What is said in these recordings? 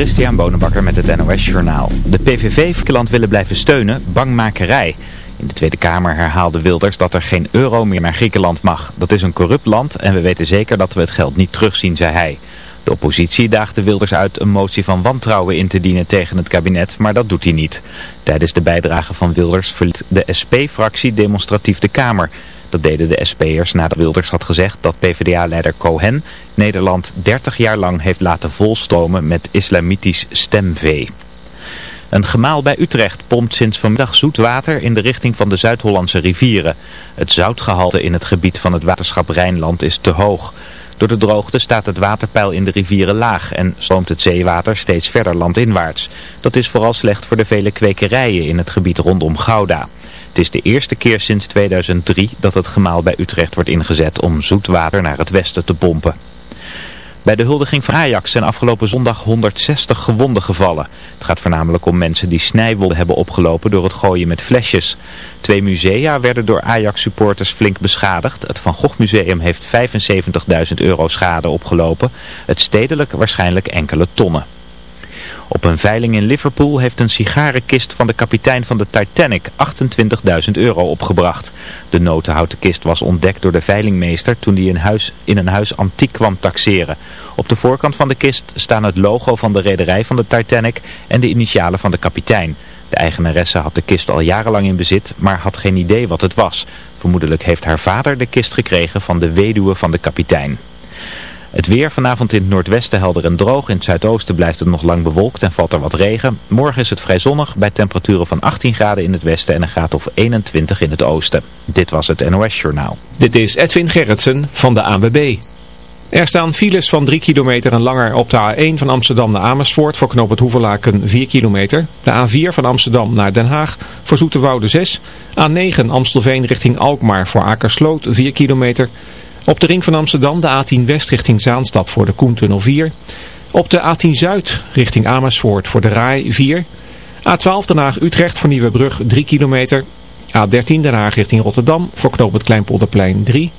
Christian Bonenbakker met het NOS Journaal. De PVV land willen blijven steunen, bangmakerij. In de Tweede Kamer herhaalde Wilders dat er geen euro meer naar Griekenland mag. Dat is een corrupt land en we weten zeker dat we het geld niet terugzien, zei hij. De oppositie daagde Wilders uit een motie van wantrouwen in te dienen tegen het kabinet, maar dat doet hij niet. Tijdens de bijdrage van Wilders verliet de SP-fractie demonstratief de Kamer... Dat deden de SP'ers nadat Wilders had gezegd dat PvdA-leider Cohen Nederland 30 jaar lang heeft laten volstromen met islamitisch stemvee. Een gemaal bij Utrecht pompt sinds vanmiddag zoet water in de richting van de Zuid-Hollandse rivieren. Het zoutgehalte in het gebied van het waterschap Rijnland is te hoog. Door de droogte staat het waterpeil in de rivieren laag en stroomt het zeewater steeds verder landinwaarts. Dat is vooral slecht voor de vele kwekerijen in het gebied rondom Gouda. Het is de eerste keer sinds 2003 dat het gemaal bij Utrecht wordt ingezet om zoet water naar het westen te pompen. Bij de huldiging van Ajax zijn afgelopen zondag 160 gewonden gevallen. Het gaat voornamelijk om mensen die snijwonden hebben opgelopen door het gooien met flesjes. Twee musea werden door Ajax-supporters flink beschadigd. Het Van Gogh Museum heeft 75.000 euro schade opgelopen. Het stedelijk waarschijnlijk enkele tonnen. Op een veiling in Liverpool heeft een sigarenkist van de kapitein van de Titanic 28.000 euro opgebracht. De notenhouten kist was ontdekt door de veilingmeester toen hij in, huis, in een huis antiek kwam taxeren. Op de voorkant van de kist staan het logo van de rederij van de Titanic en de initialen van de kapitein. De eigenaresse had de kist al jarenlang in bezit, maar had geen idee wat het was. Vermoedelijk heeft haar vader de kist gekregen van de weduwe van de kapitein. Het weer vanavond in het noordwesten helder en droog. In het zuidoosten blijft het nog lang bewolkt en valt er wat regen. Morgen is het vrij zonnig bij temperaturen van 18 graden in het westen en een graad of 21 in het oosten. Dit was het NOS Journaal. Dit is Edwin Gerritsen van de ANWB. Er staan files van 3 kilometer en langer op de A1 van Amsterdam naar Amersfoort voor knoop het Hoevelaken 4 kilometer. De A4 van Amsterdam naar Den Haag voor Zoeterwoude 6. A9 Amstelveen richting Alkmaar voor Akersloot 4 kilometer. Op de ring van Amsterdam de A10 West richting Zaanstad voor de Koentunnel 4. Op de A10 Zuid richting Amersfoort voor de Rai 4. A12 Den Haag Utrecht voor Nieuwebrug 3 kilometer. A13 Den Haag richting Rotterdam voor knoop het Kleinpolderplein 3.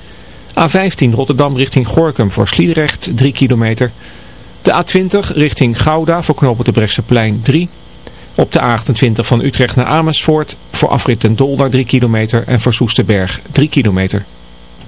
A15 Rotterdam richting Gorkum voor Sliedrecht 3 kilometer. De A20 richting Gouda voor knoop het de Brechtseplein 3. Op de A28 van Utrecht naar Amersfoort voor afrit en Dolder 3 kilometer en voor Soesterberg 3 kilometer.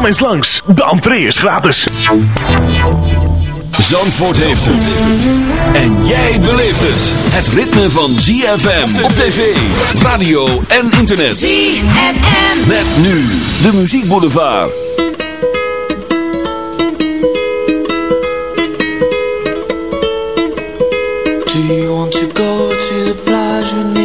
Kom eens langs, de entree is gratis. Zandvoort heeft het. En jij beleeft het. Het ritme van ZFM op tv, radio en internet. ZFM. Met nu de muziekboulevard. Do you want to go to the plage with me?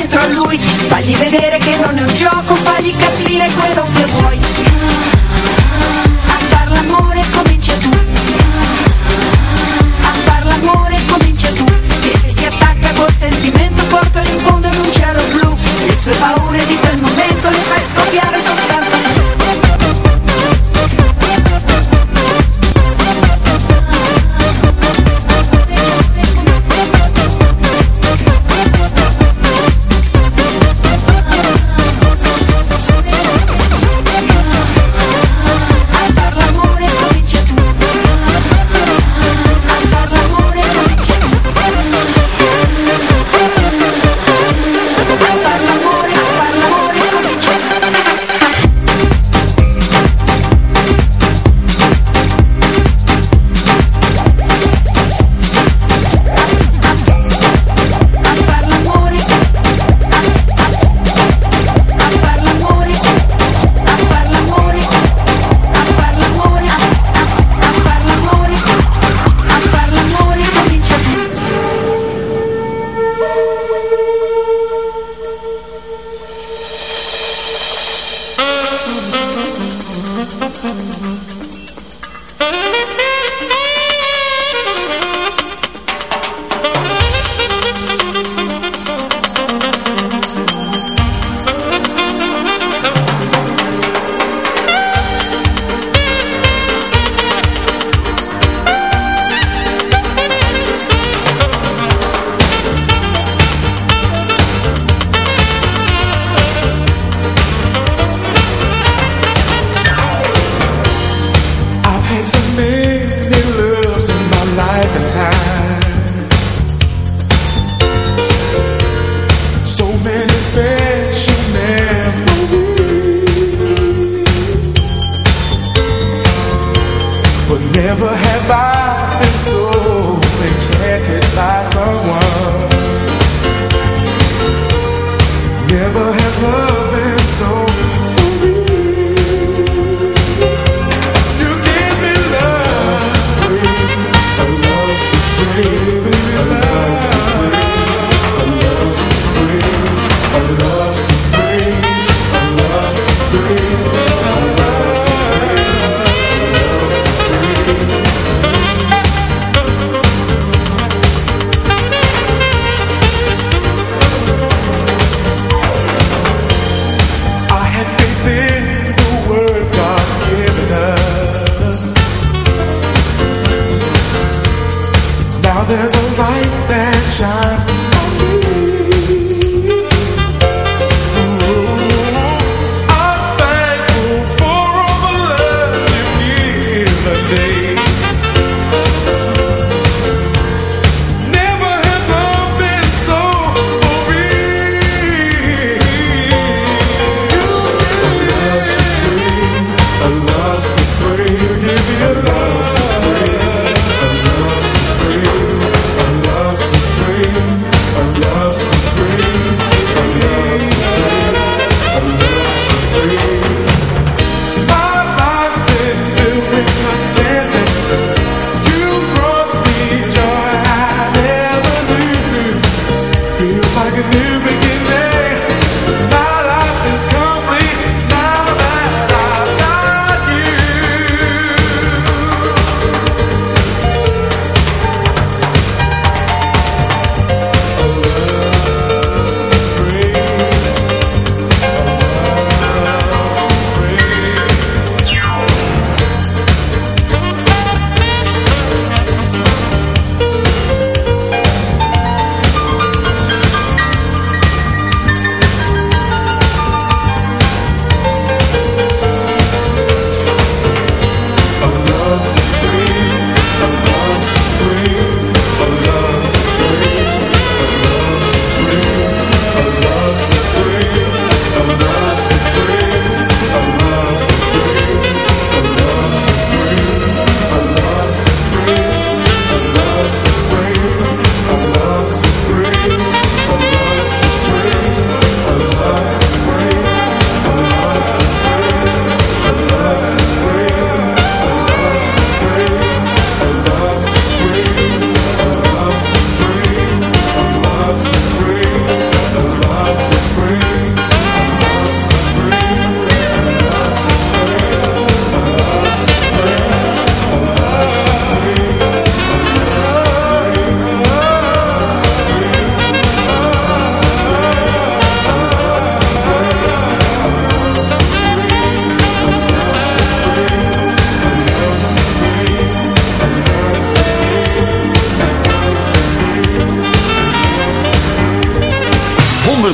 dietro a lui, fagli vedere che non è un gioco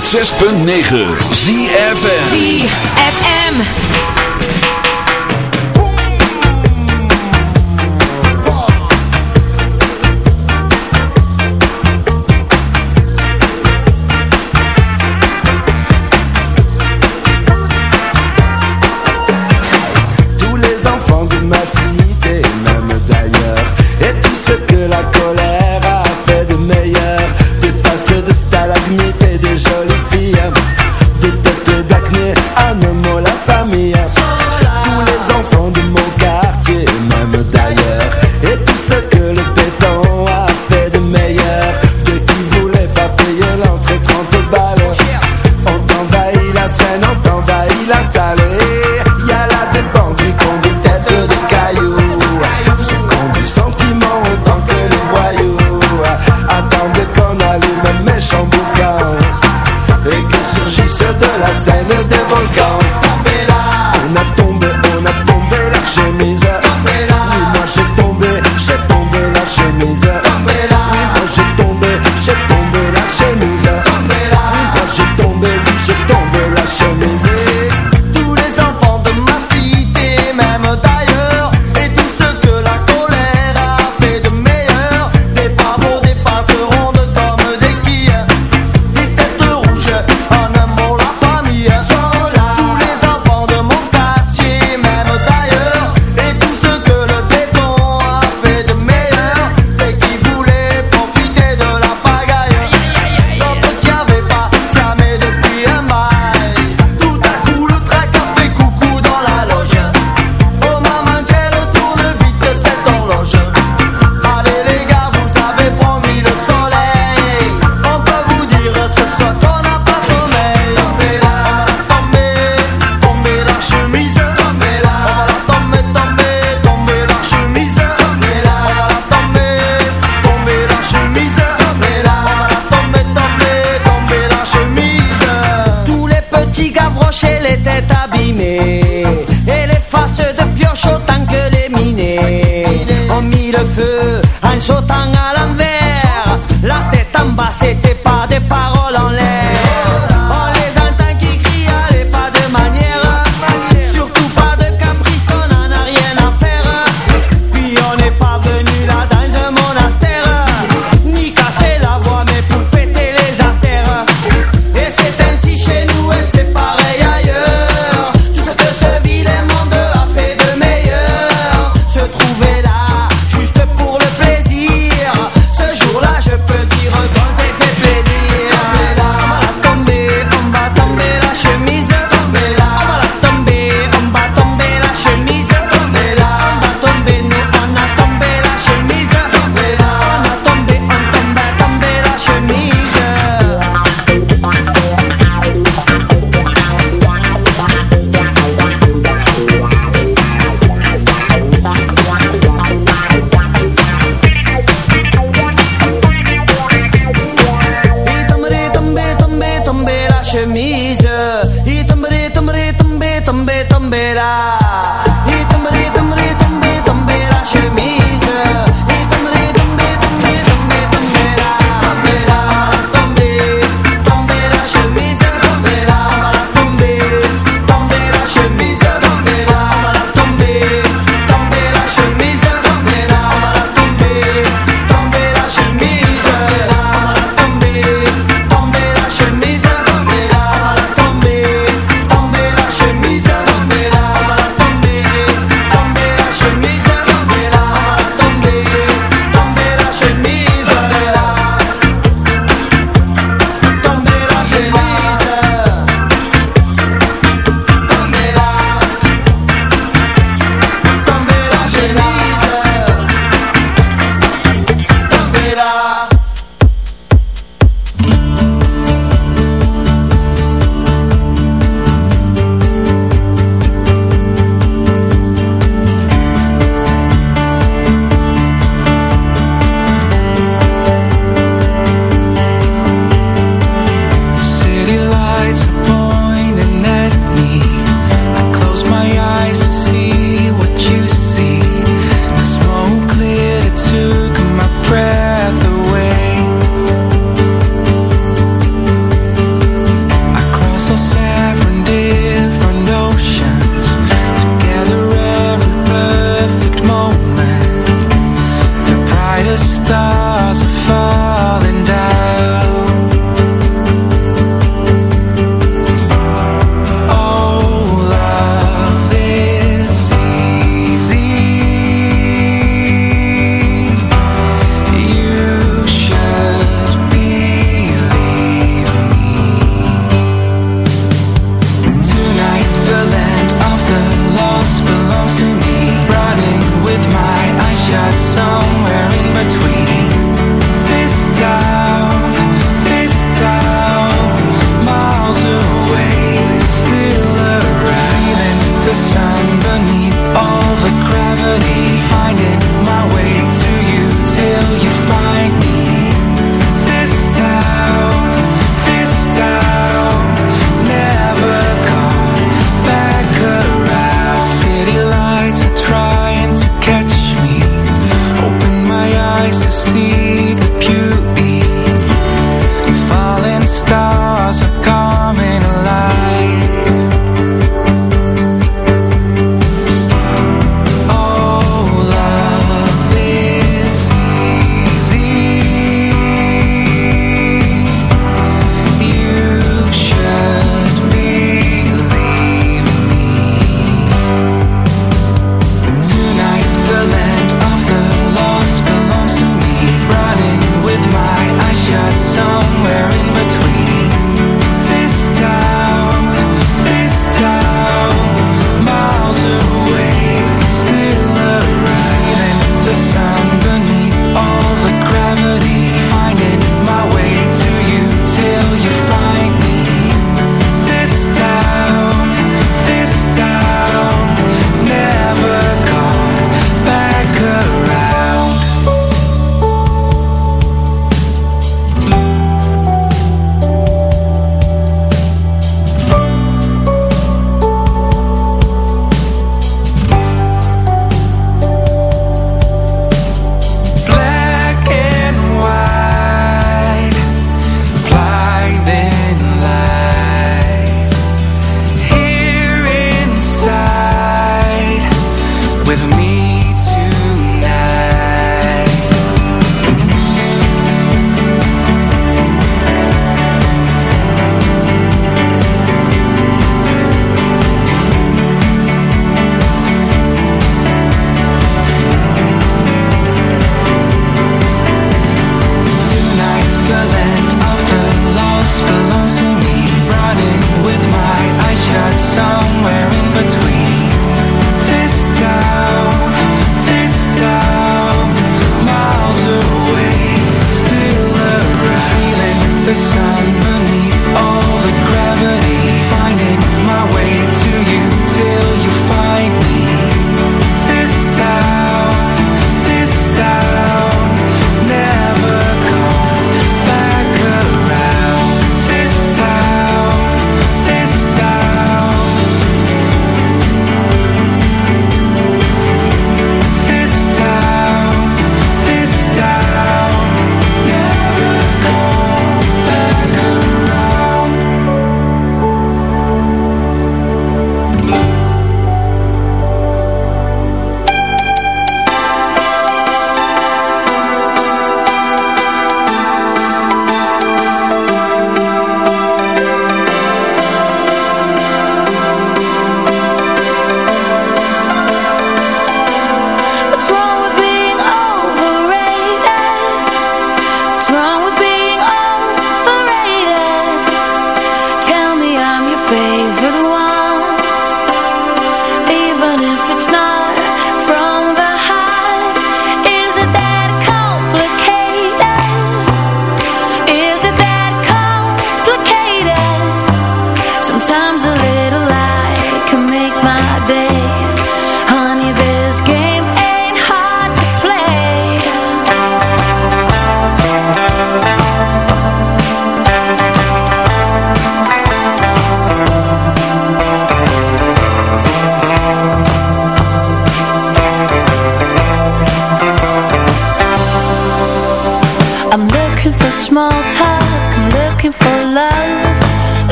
106.9 ZFM ZFM.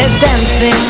is dancing.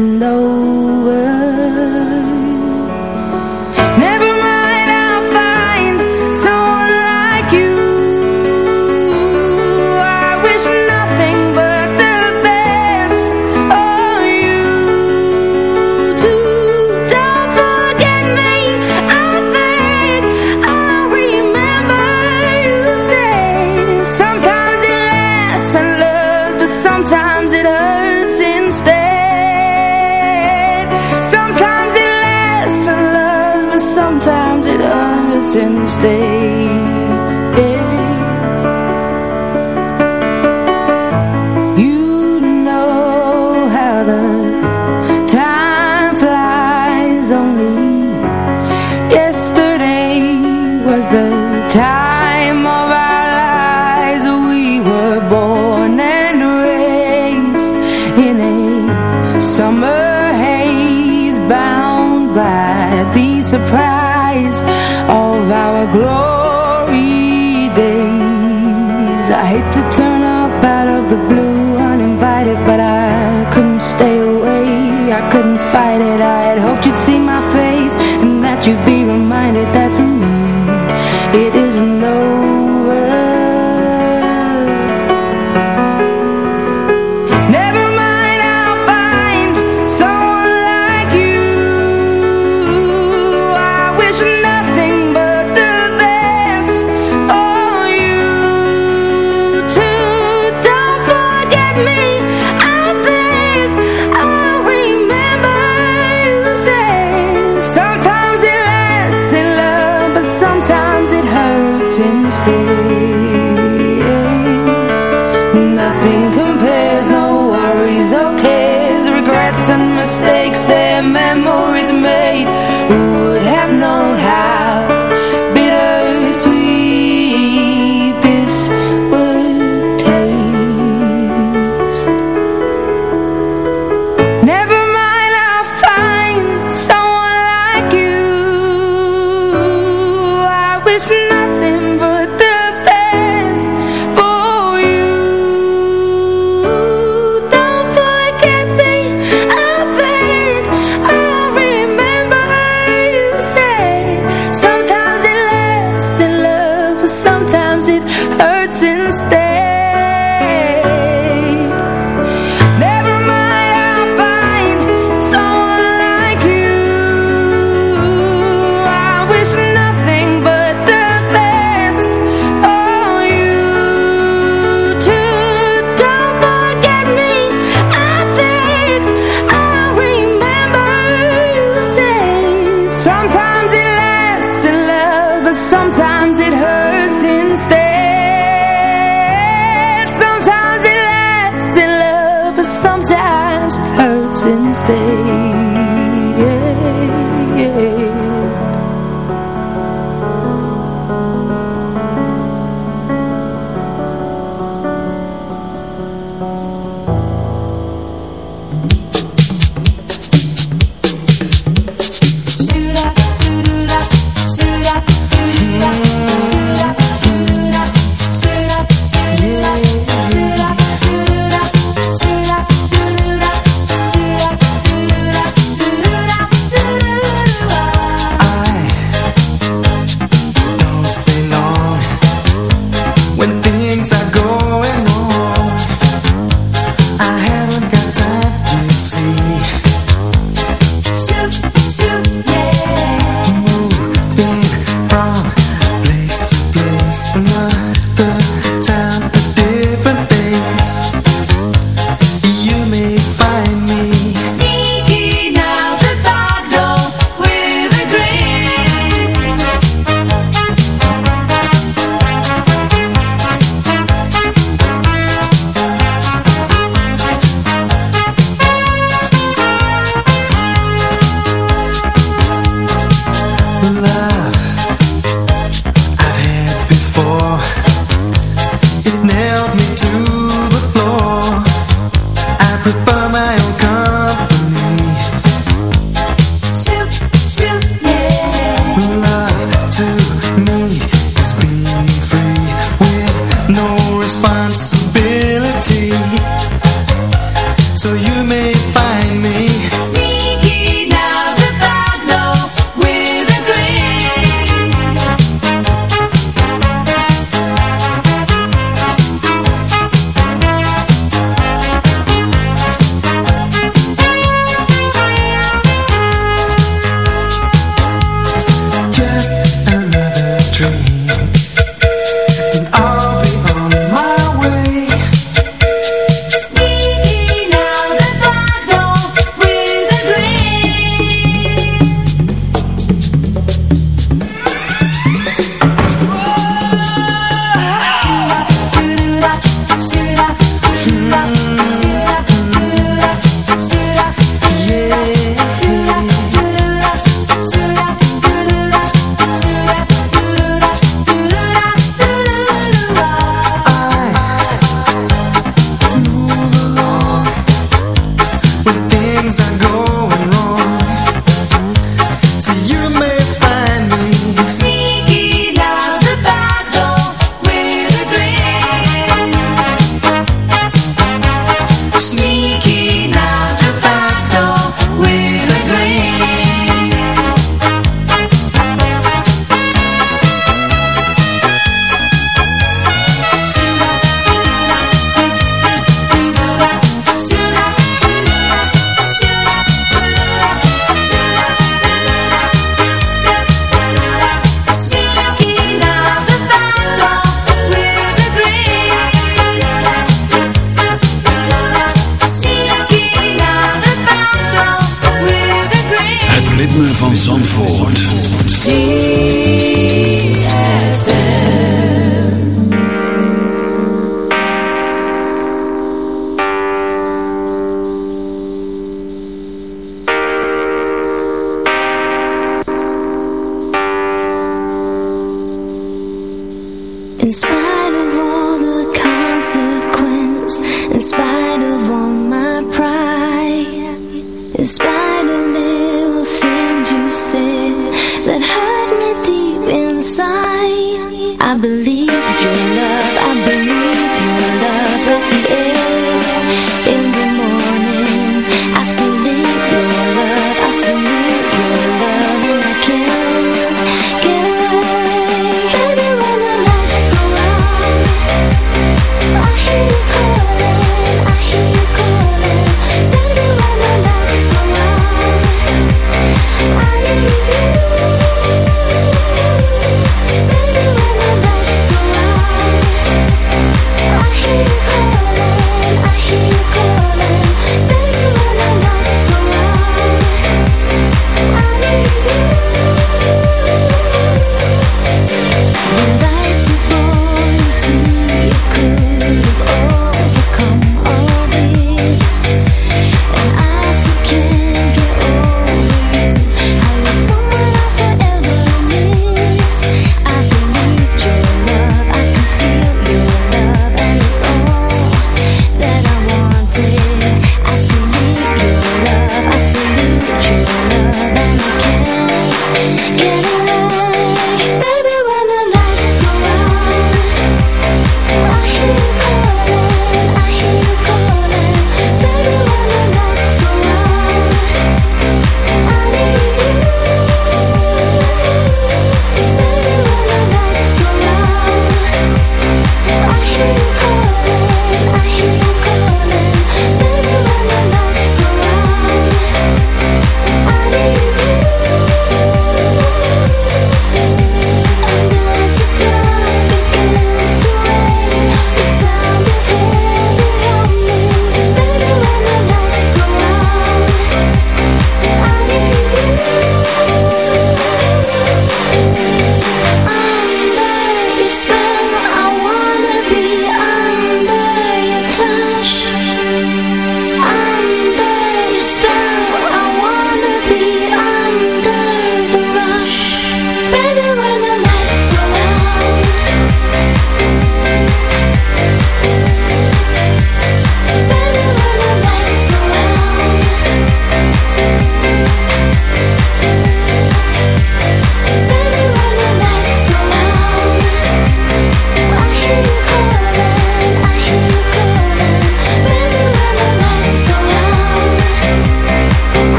summer haze bound by the surprise of our glory.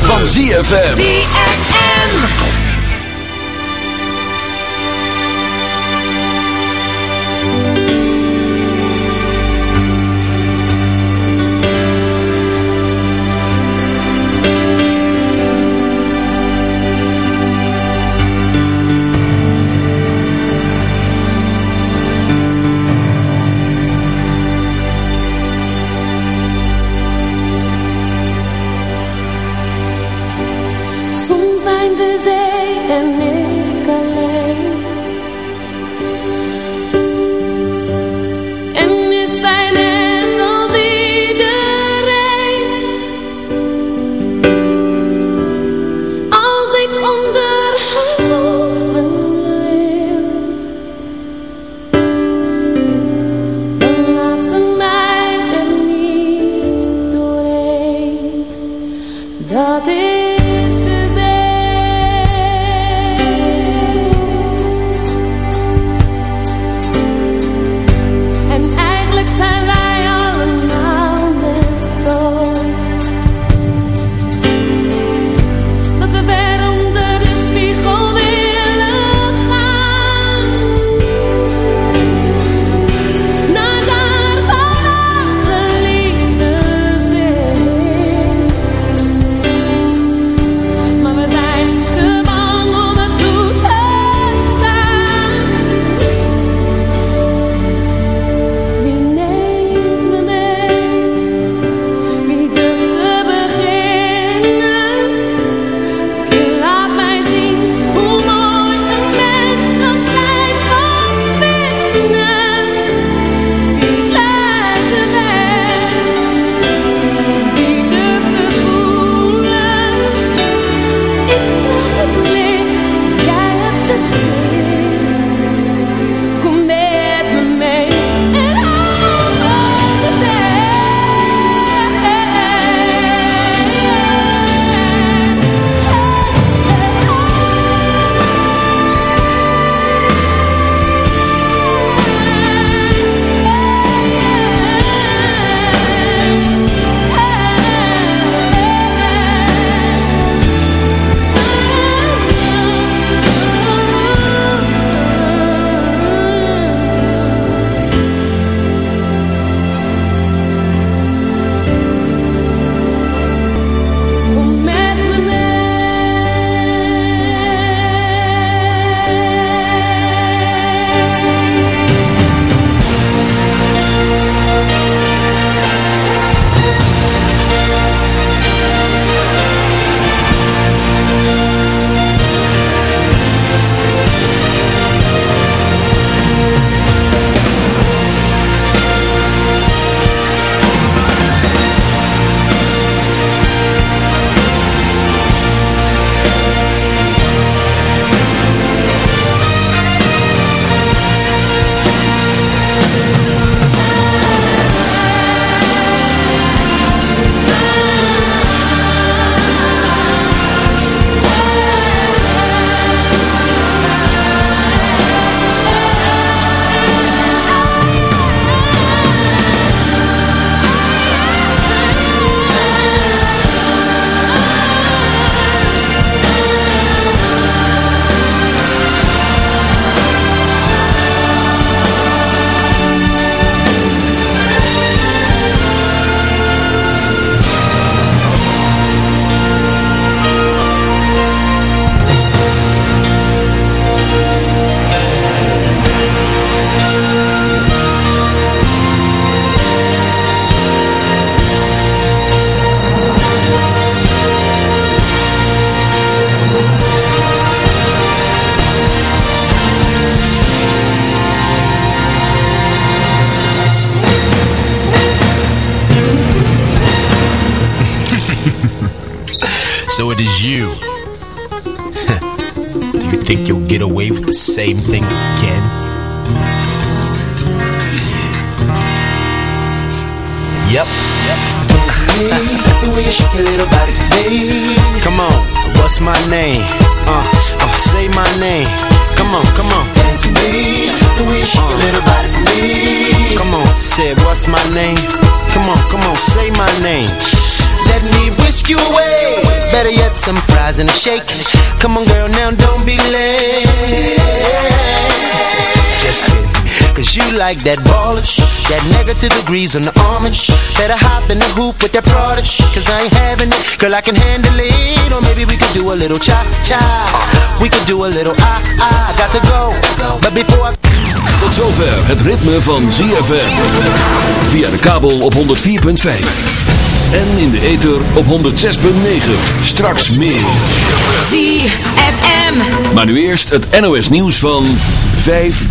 Van ZFM. ZFM. Same again? Yep. Come on, what's my name? Uh, uh, say my name. Come on, come on. Dance with me, the shake your little body. Come on, say what's my name? Come on, come on, say my name. Let me whisk you away. Better yet, some fries and a shake. Come on, girl, now don't be late. You like that ballish, that negative degrees on the armish. Better hop in the hoop with that prodish. Cause I ain't having it, girl, I can handle it. Or maybe we could do a little cha cha. We could do a little ah ah. Got to go, but before I. Tot zover het ritme van ZFM. Via de kabel op 104.5. En in de ether op 106.9. Straks meer. ZFM. Maar nu eerst het NOS nieuws van 5